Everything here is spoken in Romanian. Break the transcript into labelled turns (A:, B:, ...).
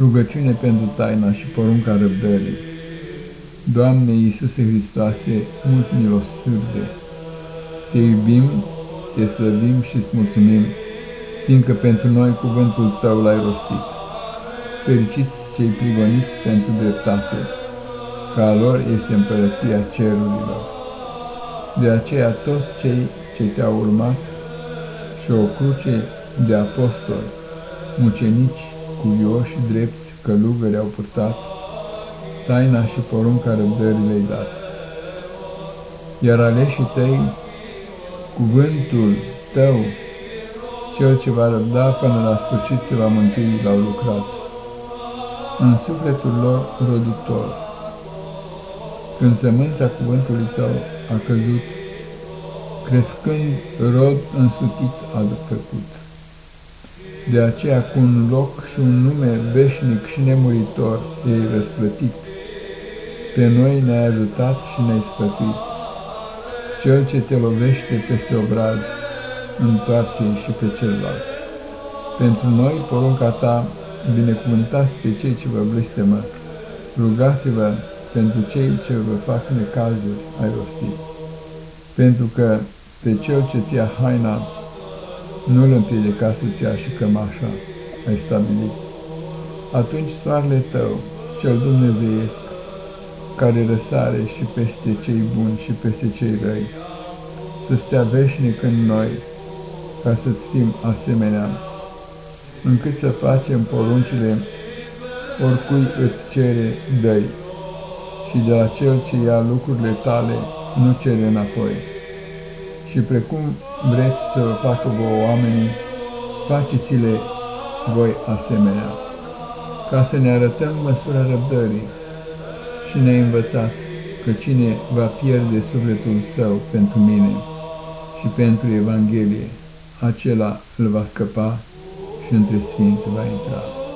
A: Rugăciune pentru taina și porunca răbdării. Doamne Iisuse Hristoase, mult milosârde, Te iubim, Te slăvim și îți mulțumim, fiindcă pentru noi cuvântul Tău l-ai rostit. Fericiți cei prigoniți pentru dreptate, că a lor este împărăția cerurilor. De aceea toți cei ce Te-au urmat și o cruce de apostoli, mucenici, cuvioși, drepți, călugări au purtat, taina și porunca răbdării le-ai dat. Iar aleșii tăi, cuvântul tău, cel ce va răbda până la sfârșit se va mântui, l-au lucrat. În sufletul lor roditor, când sămânța cuvântului tău a căzut, crescând rod însutit a făcut. De aceea cu un loc și un nume veșnic și nemuritor ei răsplătit. Pe noi ne-ai ajutat și ne-ai sfătuit. Cel ce te lovește peste obraz, întoarce și pe celălalt. Pentru noi, porunca ta, binecuvântați pe cei ce vă blestemă, rugați-vă pentru cei ce vă fac necazuri, ai rostit. Pentru că pe cel ce-ți ia haina nu îl împiedica să-ți ia și cămașa, ai stabilit. Atunci soarele tău, cel dumnezeiesc, care răsare și peste cei buni și peste cei răi, să stea veșnic în noi, ca să-ți fim asemenea, încât să facem poruncile oricui îți cere, dăi, și de la cel ce ia lucrurile tale, nu cere înapoi și precum vreți să vă facă vouă oamenii, faceți-le voi asemenea, ca să ne arătăm măsura răbdării și ne-ai învățat că cine va pierde sufletul său pentru mine și pentru Evanghelie, acela îl va scăpa și între sfinți va intra.